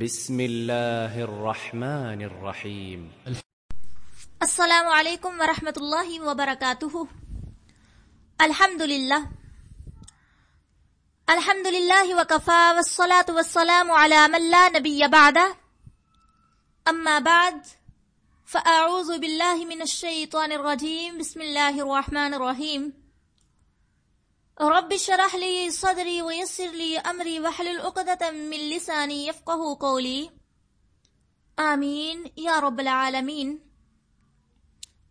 بسم الله الرحمن الرحيم السلام علیکم ورحمۃ اللہ وبرکاتہ۔ الحمد للہ الحمد للہ وکفا والصلاة والسلام على من لا نبی بعد۔ اما بعد، فاعوذ باللہ من الشیطان الرجیم، بسم اللہ الرحمن الرحیم۔ رب شرح لی صدری ویسر لی امری وحلل عقدة من لسانی یفقہ قولی آمین یا رب العالمین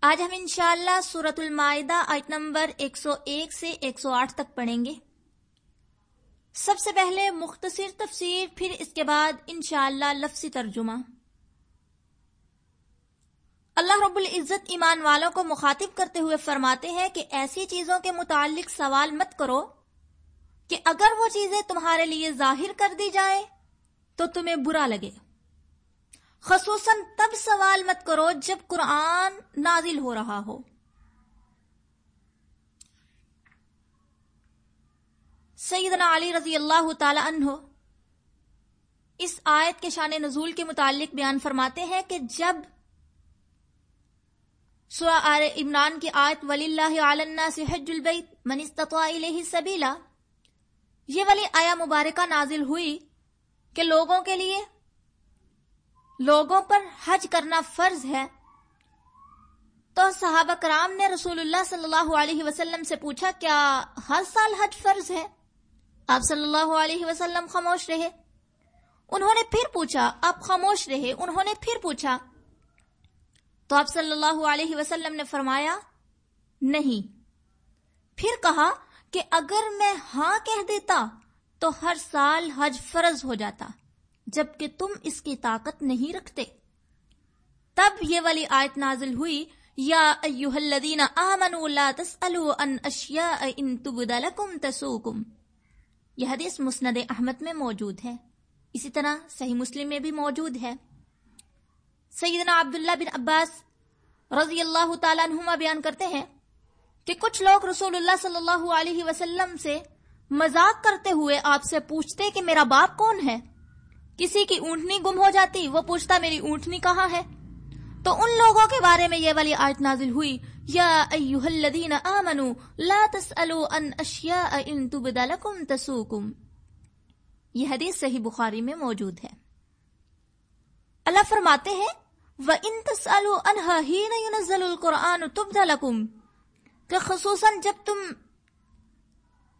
آج ہم انشاءاللہ سورت المائدہ آیت نمبر 101 سے 108 تک پڑھیں گے. سب سے پہلے مختصر تفسیر، پھر اس کے بعد انشاءاللہ لفظی ترجمہ. اللہ رب العزت ایمان والوں کو مخاطب کرتے ہوئے فرماتے ہیں کہ ایسی چیزوں کے متعلق سوال مت کرو کہ اگر وہ چیزیں تمہارے لیے ظاہر کر دی جائیں تو تمہیں برا لگے۔ خصوصاً تب سوال مت کرو جب قرآن نازل ہو رہا ہو۔ سیدنا علی رضی اللہ تعالی عنہ اس آیت کے شان نزول کے متعلق بیان فرماتے ہیں کہ جب سورہ آل عمران کی آیت ولی اللہ علنا سے حج البیت من استطاع الیہ سبیلا یہ والی آیا مبارکہ نازل ہوئی کہ لوگوں کے لیے لوگوں پر حج کرنا فرض ہے۔ تو صحابہ کرام نے رسول اللہ صلی اللہ علیہ وسلم سے پوچھا، کیا ہر سال حج فرض ہے؟ آپ صلی اللہ علیہ وسلم خاموش رہے۔ انہوں نے پھر پوچھا، آپ خاموش رہے؟ انہوں نے پھر پوچھا تو آپ صلی اللہ علیہ وسلم نے فرمایا، نہیں۔ پھر کہا کہ اگر میں ہاں کہہ دیتا تو ہر سال حج فرض ہو جاتا، جبکہ تم اس کی طاقت نہیں رکھتے۔ تب یہ والی آیت نازل ہوئی، یا ایوہ الذین آمنوا لا تسألوا ان اشیاء ان تبد لکم تسوکم۔ یہ حدیث مسند احمد میں موجود ہے۔ اسی طرح صحیح مسلم میں بھی موجود ہے۔ سیدنا عبداللہ بن عباس رضی اللہ تعالیٰ عنہما بیان کرتے ہیں کہ کچھ لوگ رسول اللہ صلی اللہ علیہ وسلم سے مذاق کرتے ہوئے آپ سے پوچھتے کہ میرا باپ کون ہے؟ کسی کی اونٹنی گم ہو جاتی، وہ پوچھتا میری اونٹنی کہاں ہے؟ تو ان لوگوں کے بارے میں یہ والی آیت نازل ہوئی، یا ایوہ الذین آمنوا لا تسألوا ان اشیاء ان تبد لکم تسوکم۔ یہ حدیث صحیح بخاری میں موجود ہے۔ اللہ فرماتے ہیں وَإِن تَسْأَلُوا أَنْهَا حِينَ يُنَزَّلُ الْقُرْآنُ تُبْدَ لَكُمْ کہ خصوصاً جب تم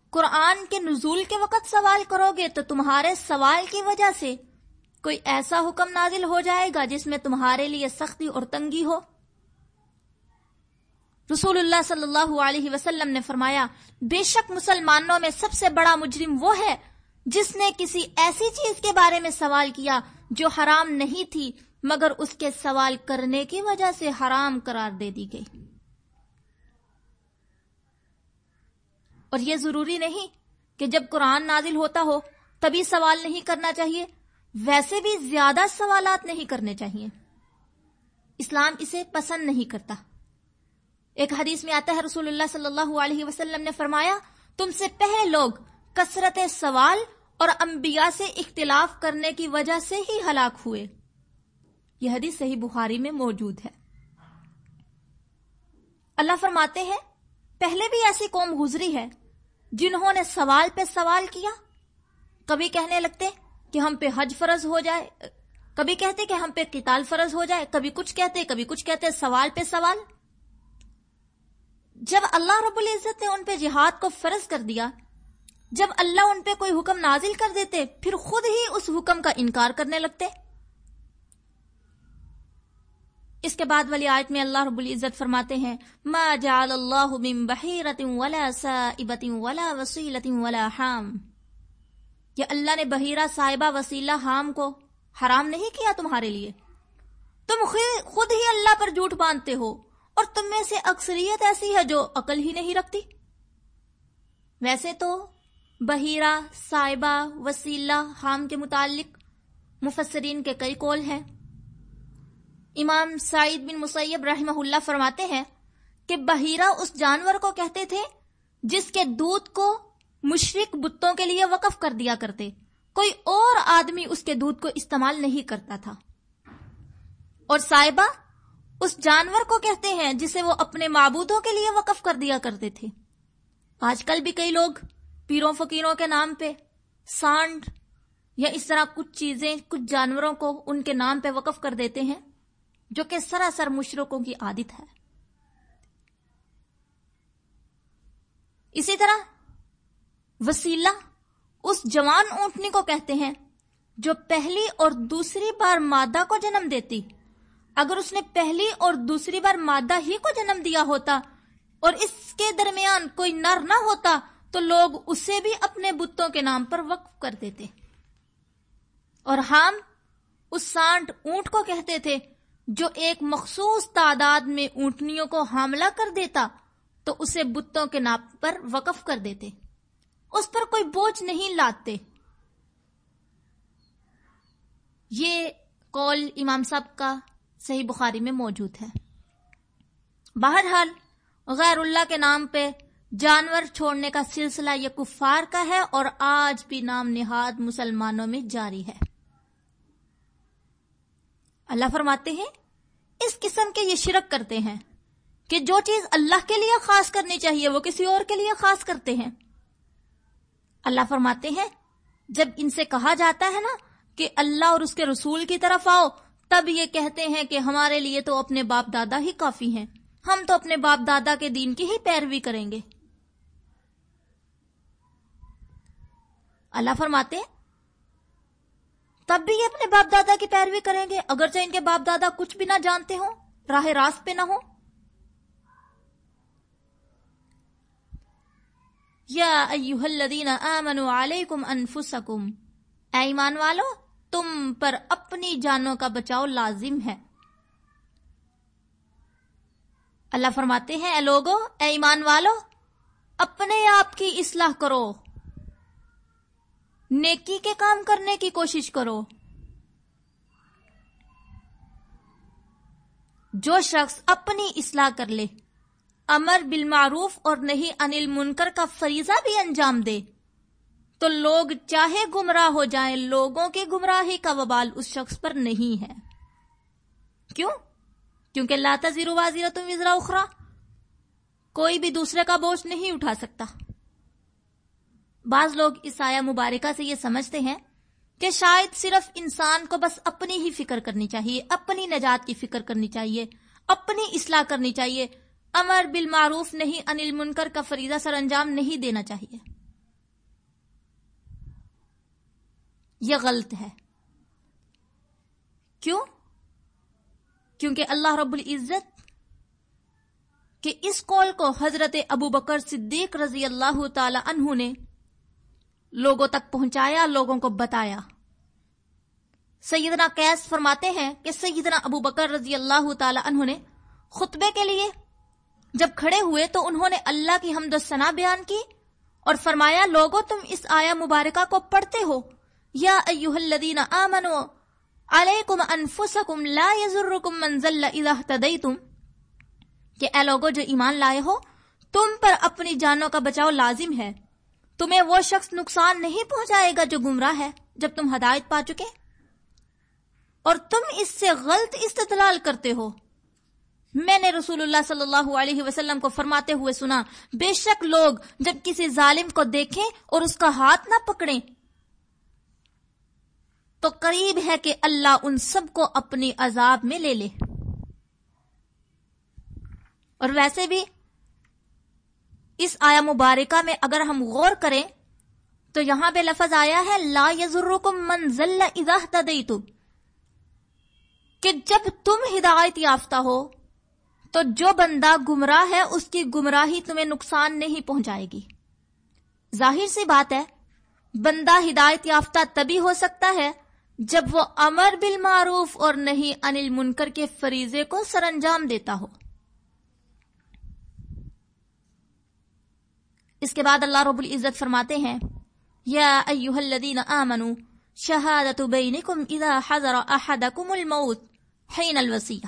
قرآن کے نزول کے وقت سوال کرو گے تو تمہارے سوال کی وجہ سے کوئی ایسا حکم نازل ہو جائے گا جس میں تمہارے لیے سختی اور تنگی ہو۔ رسول اللہ صلی اللہ علیہ وسلم نے فرمایا، بے شک مسلمانوں میں سب سے بڑا مجرم وہ ہے جس نے کسی ایسی چیز کے بارے میں سوال کیا جو حرام نہیں تھی مگر اس کے سوال کرنے کی وجہ سے حرام قرار دے دی گئی۔ اور یہ ضروری نہیں کہ جب قرآن نازل ہوتا ہو تبھی سوال نہیں کرنا چاہیے، ویسے بھی زیادہ سوالات نہیں کرنے چاہیے۔ اسلام اسے پسند نہیں کرتا۔ ایک حدیث میں آتا ہے، رسول اللہ صلی اللہ علیہ وسلم نے فرمایا، تم سے پہلے لوگ کثرت سوال اور انبیاء سے اختلاف کرنے کی وجہ سے ہی ہلاک ہوئے۔ یہ حدیث صحیح بخاری میں موجود ہے۔ اللہ فرماتے ہیں، پہلے بھی ایسی قوم گزری ہے جنہوں نے سوال پہ سوال کیا۔ کبھی کہنے لگتے کہ ہم پہ حج فرض ہو جائے، کبھی کہتے کہ ہم پہ قتال فرض ہو جائے، کبھی کچھ کہتے، کبھی کچھ کہتے، سوال پہ سوال۔ جب اللہ رب العزت نے ان پہ جہاد کو فرض کر دیا، جب اللہ ان پہ کوئی حکم نازل کر دیتے، پھر خود ہی اس حکم کا انکار کرنے لگتے۔ اس کے بعد والی آیت میں اللہ رب العزت فرماتے ہیں، ما جعل اللہ من بحیرت ولا سائبت ولا وسیلت ولا حام. یہ اللہ نے بحیرہ صاحبہ وسیلہ، حام کو حرام نہیں کیا تمہارے لیے؟ تم خود ہی اللہ پر جھوٹ باندھتے ہو اور تم میں سے اکثریت ایسی ہے جو عقل ہی نہیں رکھتی؟ ویسے تو بحیرہ صاحبہ وسیلہ، حام کے متعلق مفسرین کے کئی کول ہیں۔ امام سعید بن مسیب رحمہ اللہ فرماتے ہیں کہ بحیرہ اس جانور کو کہتے تھے جس کے دودھ کو مشرق بتوں کے لیے وقف کر دیا کرتے۔ کوئی اور آدمی اس کے دودھ کو استعمال نہیں کرتا تھا۔ اور صاحبہ اس جانور کو کہتے ہیں جسے وہ اپنے معبودوں کے لیے وقف کر دیا کرتے تھے۔ آج کل بھی کئی لوگ پیروں فقیروں کے نام پہ سانڈ یا اس طرح کچھ چیزیں، کچھ جانوروں کو ان کے نام پہ وقف کر دیتے ہیں۔ جو کہ سراسر مشرقوں کی عادت ہے۔ اسی طرح وسیلہ اس جوان اونٹنی کو کہتے ہیں جو پہلی اور دوسری بار مادہ کو جنم دیتی۔ اگر اس نے پہلی اور دوسری بار مادہ ہی کو جنم دیا ہوتا اور اس کے درمیان کوئی نر نہ ہوتا تو لوگ اسے بھی اپنے بتوں کے نام پر وقف کر دیتے۔ اور ہم اس سانٹ اونٹ کو کہتے تھے جو ایک مخصوص تعداد میں اونٹنیوں کو حاملہ کر دیتا، تو اسے بتوں کے نام پر وقف کر دیتے۔ اس پر کوئی بوجھ نہیں لاتے یہ کول امام صاحب کا صحیح بخاری میں موجود ہے۔ بہرحال، غیر اللہ کے نام پہ جانور چھوڑنے کا سلسلہ یہ کفار کا ہے اور آج بھی نام نہاد مسلمانوں میں جاری ہے۔ اللہ فرماتے ہیں، اس قسم کے یہ شرک کرتے ہیں کہ جو چیز اللہ کے لیے خاص کرنی چاہیے، وہ کسی اور کے لیے خاص کرتے ہیں۔ اللہ فرماتے ہیں، جب ان سے کہا جاتا ہے نا کہ اللہ اور اس کے رسول کی طرف آؤ، تب یہ کہتے ہیں کہ ہمارے لیے تو اپنے باپ دادا ہی کافی ہیں۔ ہم تو اپنے باپ دادا کے دین کی ہی پیروی کریں گے۔ اللہ فرماتے ہیں تب بھی یہ اپنے باپ دادا کی پیروی کریں گے، اگرچہ ان کے باپ دادا کچھ بھی نہ جانتے ہوں، راہ راست پہ نہ ہو یا ایوہ الذین آمنوا علیکم انفسکم، اے ایمان والو، تم پر اپنی جانوں کا بچاؤ لازم ہے۔ اللہ فرماتے ہیں، اے لوگو، اے ایمان والو، اپنے آپ کی اصلاح کرو۔ نیکی کے کام کرنے کی کوشش کرو۔ جو شخص اپنی اصلاح کر لے، امر بالمعروف اور نہیں انل منکر کا فریضہ بھی انجام دے۔ تو لوگ چاہے گمراہ ہو جائیں، لوگوں کی گمراہی کا وبال اس شخص پر نہیں ہے۔ کیوں؟ کیونکہ لاتا زیرو وازیرہ تم وزرا اخرا کوئی بھی دوسرے کا بوجھ نہیں اٹھا سکتا۔ بعض لوگ اس آیا مبارکہ سے یہ سمجھتے ہیں کہ شاید صرف انسان کو بس اپنی ہی فکر کرنی چاہیے، اپنی نجات کی فکر کرنی چاہیے، اپنی اصلاح کرنی چاہیے۔ امر بالمعروف نہیں، انل منکر کا فریضہ سر انجام نہیں دینا چاہیے۔ یہ غلط ہے۔ کیوں؟ کیونکہ اللہ رب العزت کہ اس کول کو حضرت ابو بکر صدیق رضی اللہ تعالی عنہ نے لوگوں تک پہنچایا، لوگوں کو بتایا۔ سیدنا کیس فرماتے ہیں کہ سیدنا ابو بکر رضی اللہ تعالی عنہ نے خطبے کے لیے جب کھڑے ہوئے تو انہوں نے اللہ کی حمد و ثنا بیان کی اور فرمایا لوگوں تم اس آیا مبارکہ کو پڑھتے ہو۔ یا ایوہ الذین آمنوا علیکم انفسکم لا یزرکم من اذا اہتدیتم کہ اے لوگوں جو ایمان لائے ہو، تم پر اپنی جانوں کا بچاؤ لازم ہے۔ تمہیں وہ شخص نقصان نہیں پہنچائے گا جو گمراہ ہے جب تم ہدایت پا چکے؟ اور تم اس سے غلط استدلال کرتے ہو۔ میں نے رسول اللہ صلی اللہ علیہ وسلم کو فرماتے ہوئے سنا، بے شک لوگ جب کسی ظالم کو دیکھیں اور اس کا ہاتھ نہ پکڑیں، تو قریب ہے کہ اللہ ان سب کو اپنی عذاب میں لے لے۔ اور ویسے بھی اس آیا مبارکہ میں اگر ہم غور کریں تو یہاں پہ لفظ آیا ہے، لا یزرکم من ذل اذا اہتدیتم کہ جب تم ہدایت یافتہ ہو، تو جو بندہ گمراہ ہے، اس کی گمراہی تمہیں نقصان نہیں پہنچائے گی۔ ظاہر سی بات ہے، بندہ ہدایت یافتہ تبھی ہو سکتا ہے جب وہ امر بالمعروف اور نہیں انل منکر کے فریضے کو سر انجام دیتا ہو۔ اس کے بعد اللہ رب العزت فرماتے ہیں، یا ایوہ الذین آمنوا، شہادت بینکم اذا حضر احدکم الموت حین الوسیع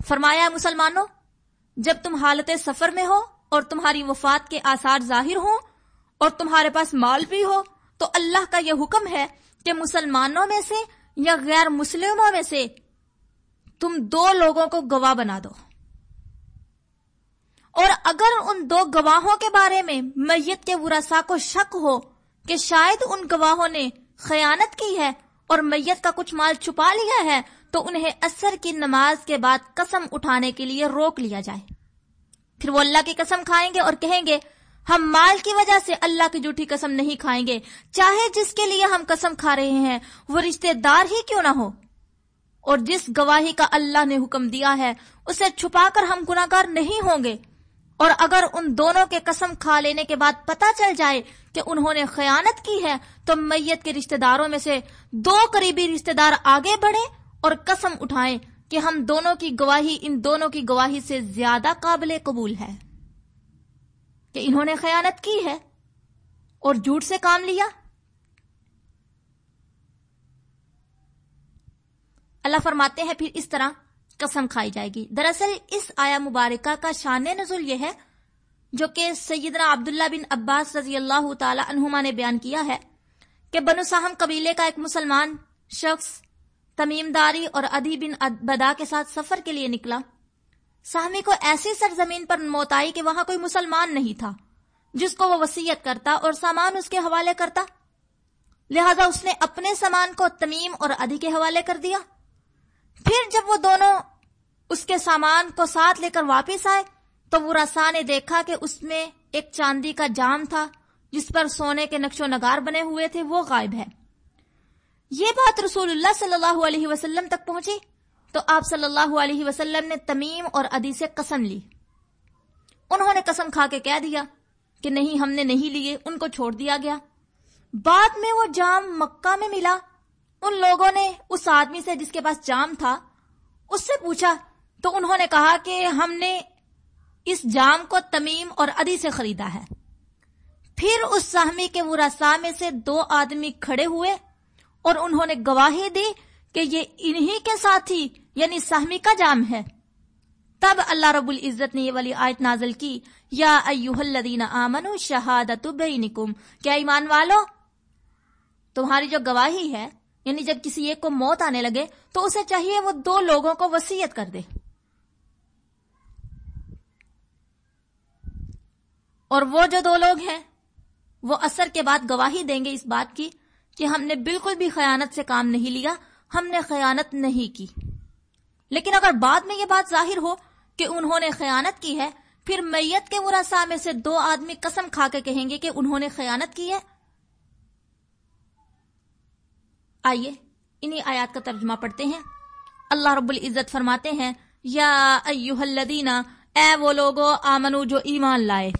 فرمایا مسلمانوں، جب تم حالت سفر میں ہو اور تمہاری وفات کے آثار ظاہر ہوں اور تمہارے پاس مال بھی ہو، تو اللہ کا یہ حکم ہے کہ مسلمانوں میں سے یا غیر مسلموں میں سے تم دو لوگوں کو گواہ بنا دو۔ اور اگر ان دو گواہوں کے بارے میں میت کے ورسا کو شک ہو کہ شاید ان گواہوں نے خیانت کی ہے اور میت کا کچھ مال چھپا لیا ہے، تو انہیں اثر کی نماز کے بعد قسم اٹھانے کے لیے روک لیا جائے۔ پھر وہ اللہ کی قسم کھائیں گے اور کہیں گے، ہم مال کی وجہ سے اللہ کی جھوٹی قسم نہیں کھائیں گے، چاہے جس کے لیے ہم قسم کھا رہے ہیں، وہ رشتے دار ہی کیوں نہ ہو؟ اور جس گواہی کا اللہ نے حکم دیا ہے، اسے چھپا کر ہم گناگار نہیں ہوں گے۔ اور اگر ان دونوں کے قسم کھا لینے کے بعد پتا چل جائے کہ انہوں نے خیانت کی ہے، تو میت کے رشتہ داروں میں سے دو قریبی رشتہ دار آگے بڑھے اور قسم اٹھائیں کہ ہم دونوں کی گواہی ان دونوں کی گواہی سے زیادہ قابل قبول ہے کہ انہوں نے خیانت کی ہے اور جھوٹ سے کام لیا۔ اللہ فرماتے ہیں پھر اس طرح قسم کھائی جائے گی۔ دراصل اس آیا مبارکہ کا شان نزول یہ ہے جو کہ سیدنا عبداللہ بن عباس رضی اللہ تعالی عنہما نے بیان کیا ہے کہ بنو ساہم قبیلے کا ایک مسلمان شخص تمیم داری اور ادھی بن بدا کے ساتھ سفر کے لیے نکلا۔ ساہمی کو ایسی سرزمین پر موت آئی کہ وہاں کوئی مسلمان نہیں تھا، جس کو وہ وسیعت کرتا اور سامان اس کے حوالے کرتا۔ لہذا اس نے اپنے سامان کو تمیم اور ادھی کے حوالے کر دیا۔ پھر جب وہ دونوں اس کے سامان کو ساتھ لے کر واپس آئے، تو وہ رسا نے دیکھا کہ اس میں ایک چاندی کا جام تھا، جس پر سونے کے نقش و نگار بنے ہوئے تھے، وہ غائب ہے۔ یہ بات رسول اللہ صلی اللہ علیہ وسلم تک پہنچی، تو آپ صلی اللہ علیہ وسلم نے تمیم اور ادی سے قسم لی۔ انہوں نے قسم کھا کے کہہ دیا کہ نہیں، ہم نے نہیں لیے، ان کو چھوڑ دیا گیا۔ بعد میں وہ جام مکہ میں ملا۔ ان لوگوں نے اس آدمی سے جس کے پاس جام تھا، اس سے پوچھا، تو انہوں نے کہا کہ ہم نے اس جام کو تمیم اور ادی سے خریدا ہے۔ پھر اس سہمی کے ورسا میں سے دو آدمی کھڑے ہوئے اور انہوں نے گواہی دی کہ یہ انہی کے ساتھی یعنی سہمی کا جام ہے۔ تب اللہ رب العزت نے یہ والی آیت نازل کی، یا ایوہ الذین آمنوا شہادت بینکم۔ کیا ایمان والو، تمہاری جو گواہی ہے یعنی جب کسی ایک کو موت آنے لگے تو اسے چاہیے وہ دو لوگوں کو وسیعت کر دے۔ اور وہ جو دو لوگ ہیں، وہ اثر کے بعد گواہی دیں گے اس بات کی کہ ہم نے بالکل بھی خیانت سے کام نہیں لیا، ہم نے خیانت نہیں کی۔ لیکن اگر بعد میں یہ بات ظاہر ہو کہ انہوں نے خیانت کی ہے، پھر میت کے مراسا میں سے دو آدمی قسم کھا کے کہیں گے کہ انہوں نے خیانت کی ہے۔ آئیے، انہی آیات کا ترجمہ پڑھتے ہیں۔ اللہ رب العزت فرماتے ہیں، یا ایوہ الذین اے وہ لوگو، آمنو جو ایمان لائے۔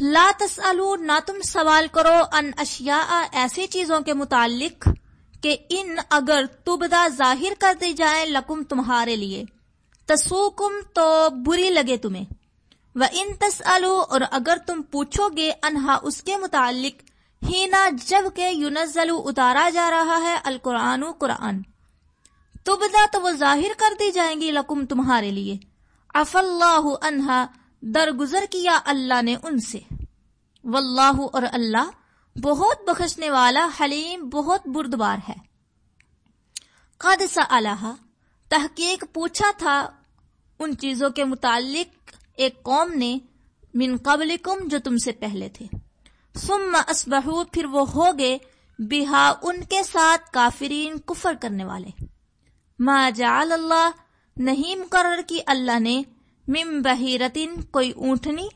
لا تسالو نہ تم سوال کرو ان اشیاء ایسی چیزوں کے متعلق کہ ان اگر تبدا ظاہر کر دی جائے لکم تمہارے لیے۔ تسوکم تو بری لگے تمہیں۔ و ان تسالو اور اگر تم پوچھو گے انہا اس کے متعلق ہینا جبکہ یونزلو اتارا جا رہا ہے القرآن قرآن۔ تبدا تو وہ ظاہر کر دی جائیں گی لکم تمہارے لیے۔ اف اللہ انہا درگزر کیا اللہ نے ان سے۔ واللہ اور اللہ بہت بخشنے والا، حلیم، بہت بردبار ہے۔ قد اللہ تحقیق پوچھا تھا ان چیزوں کے متعلق، ایک قوم نے من قبلکم جو تم سے پہلے تھے۔ ثم اسبحو پھر وہ ہو گئے بہا ان کے ساتھ کافرین کفر کرنے والے۔ ما جعل اللہ، نہیں مقرر کی اللہ نے مم بحیرتن کوئی اونٹنی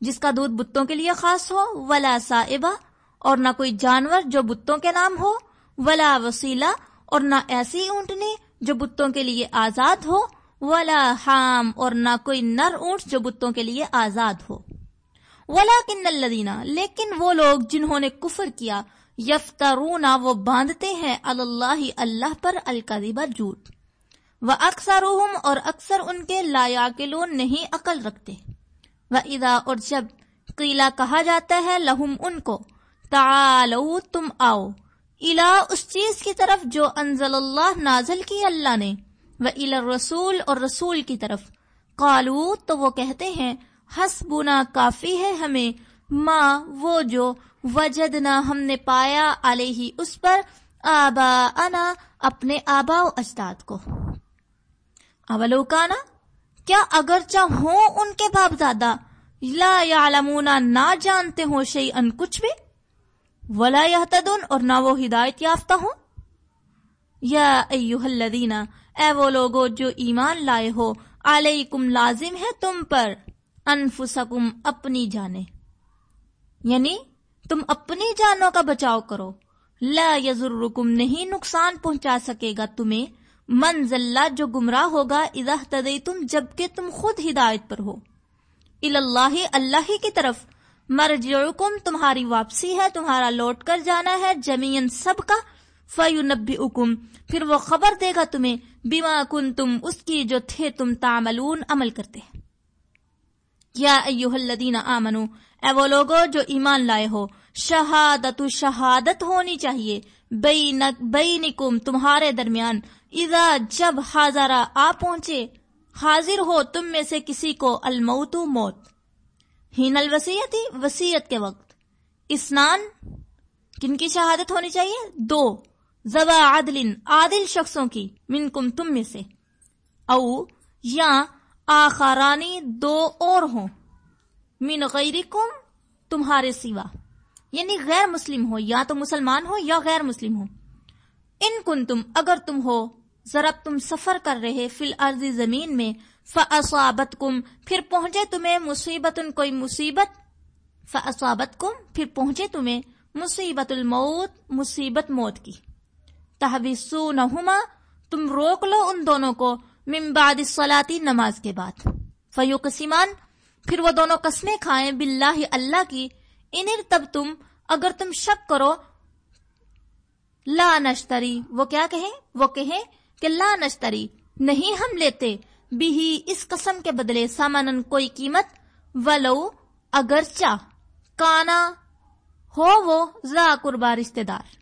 جس کا دودھ بتوں کے لیے خاص ہو، ولا صاحبہ اور نہ کوئی جانور جو بتوں کے نام ہو، ولا وسیلہ، اور نہ ایسی اونٹنی جو بتوں کے لیے آزاد ہو، ولا حام، اور نہ کوئی نر اونٹ جو بتوں کے لیے آزاد ہو۔ ولا کن لیکن وہ لوگ جنہوں نے کفر کیا یفترونا وہ باندھتے ہیں اللہ اللہ پر القدیبہ جھوٹ۔ وہ اکثر اور اکثر ان کے لا کلون نہیں عقل رکھتے۔ و ادا اور جب قیلا کہا جاتا ہے لہم ان کو تعالو تم آؤ۔ الا اس چیز کی طرف جو انزل اللہ نازل کی اللہ نے۔ و الا رسول اور رسول کی طرف۔ قالو تو وہ کہتے ہیں حسبنا کافی ہے ہمیں، ماں وہ جو وجد نہ ہم نے پایا علیہ اس پر آبا انا اپنے آبا و اجداد کو۔ اولوکانا کیا اگرچہ ہوں ان کے باپ دادا لا یعلمون نہ جانتے ہوں شی ان کچھ بھی۔ ولا یہتدون، اور نہ وہ ہدایت یافتہ ہوں۔ یا ایوہ الذین، اے وہ لوگو جو ایمان لائے ہو، علیکم لازم ہے تم پر۔ انفسکم، اپنی جانے یعنی تم اپنی جانوں کا بچاؤ کرو۔ لا یزرکم نہیں نقصان پہنچا سکے گا تمہیں۔ من جو گمراہ ہوگا، اذا تم جبکہ تم خود ہدایت پر ہو۔ اللہ اللہ ہی کی طرف۔ مرجعکم، تمہاری واپسی ہے، تمہارا لوٹ کر جانا ہے جمین سب کا۔ فیونبئکم، پھر وہ خبر دے گا تمہیں بیما کن تم اس کی جو تھے تم تعملون، عمل کرتے یا ایوہ الذین آمنو، اے وہ لوگو جو ایمان لائے ہو شہادت شہادت ہونی چاہیے بینکم تمہارے درمیان، اذا جب حاضرہ آ پہنچے، حاضر ہو تم میں سے کسی کو الموت موت۔ ہین الوسیت وسیعت کے وقت۔ اسنان، کن کی شہادت ہونی چاہیے؟ دو۔ زبا عدل عادل شخصوں کی من کم تم میں سے۔ او، یا آخرانی دو اور ہوں۔ من غیرکم، تمہارے سوا۔ یعنی غیر مسلم ہو، یا تو مسلمان ہو یا غیر مسلم ہو۔ ان کن تم اگر تم ہو، ذرا تم سفر کر رہے فل عرضی زمین میں فاصابت کم پھر پہنچے تمہیں مصیبت، کوئی مصیبت۔ فاصابت کم پھر پہنچے تمہیں مصیبت الموت، مصیبت موت کی۔ تحبسو نہما تم روک لو ان دونوں کو۔ من بعد صلاتی نماز کے بعد۔ فیو قسمان پھر وہ دونوں قسمیں کھائیں باللہ اللہ کی۔ انر تب تم، اگر تم شک کرو۔ لا نشتری، وہ کیا کہیں؟ وہ کہیں کہ لا نشتری، نہیں ہم لیتے۔ بھی اس قسم کے بدلے سامن کوئی قیمت۔ ولو اگرچہ کانا، ہو وہ ذا قربا رشتے دار۔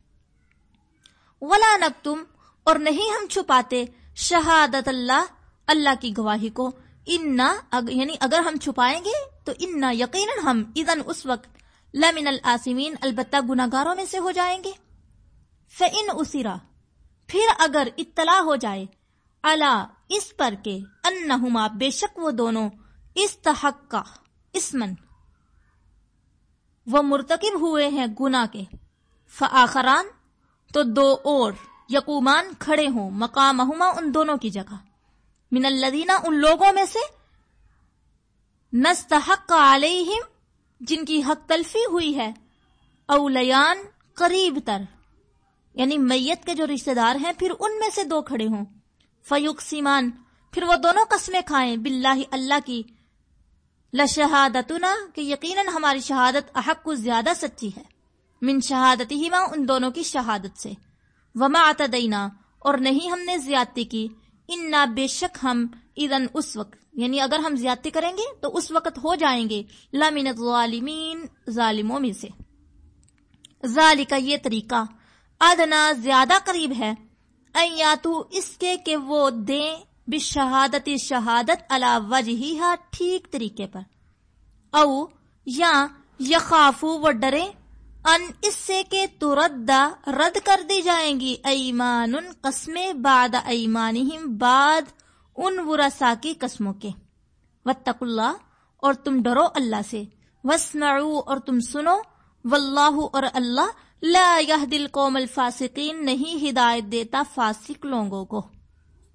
ولا نکتم، اور نہیں ہم چھپاتے۔ شہادت اللہ اللہ کی گواہی کو انا یعنی اگر ہم چھپائیں گے تو انا یقیناً ہم ادن اس وقت لمن العاصمین البتہ گناگاروں میں سے ہو جائیں گے۔ فن اسرا پھر اگر اطلاع ہو جائے اللہ اس پر کے انہما بے شک وہ دونوں استحق کا اسمن وہ مرتکب ہوئے ہیں گنا کے۔ فآخران، تو دو اور یقومان کھڑے ہوں مقام ان دونوں کی جگہ۔ من الدینہ ان لوگوں میں سے نستحق علیہم، جن کی حق تلفی ہوئی ہے، اولیان قریب تر۔ یعنی میت کے جو رشتے دار ہیں، پھر ان میں سے دو کھڑے ہوں۔ فیوق سیمان پھر وہ دونوں قسمیں کھائیں۔ باللہ اللہ کی لشہادتنا، کہ یقیناً ہماری شہادت احق کو زیادہ سچی ہے۔ من شہادت ہی ماں ان دونوں کی شہادت سے۔ وما اتدینا اور نہیں ہم نے زیادتی کی۔ انا بے شک ہم ادن اس وقت یعنی اگر ہم زیادتی کریں گے تو اس وقت ہو جائیں گے۔ لامن ظالمین ظالموں میں سے۔ ذالک یہ طریقہ ادنا زیادہ قریب ہے۔ ایاتو اس کے کہ وہ دیں بشہادت شہادت علا وجہیہا ٹھیک طریقے پر۔ او، یا یخافو وہ ڈرے ان اس سے کہ تردا رد کر دی جائیں گی۔ ایمان ان قسمیں بعد ایمانہم، بعد ان ورسا کی قسموں کے۔ واتقوا اللہ اور تم ڈرو اللہ سے۔ واسمعوا اور تم سنو۔ واللہ اور اللہ لا يهدي القوم الفاسقین نہیں ہدایت دیتا فاسق لوگوں کو۔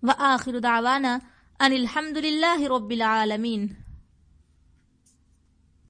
وآخر دعوانا ان الحمد للہ رب العالمین۔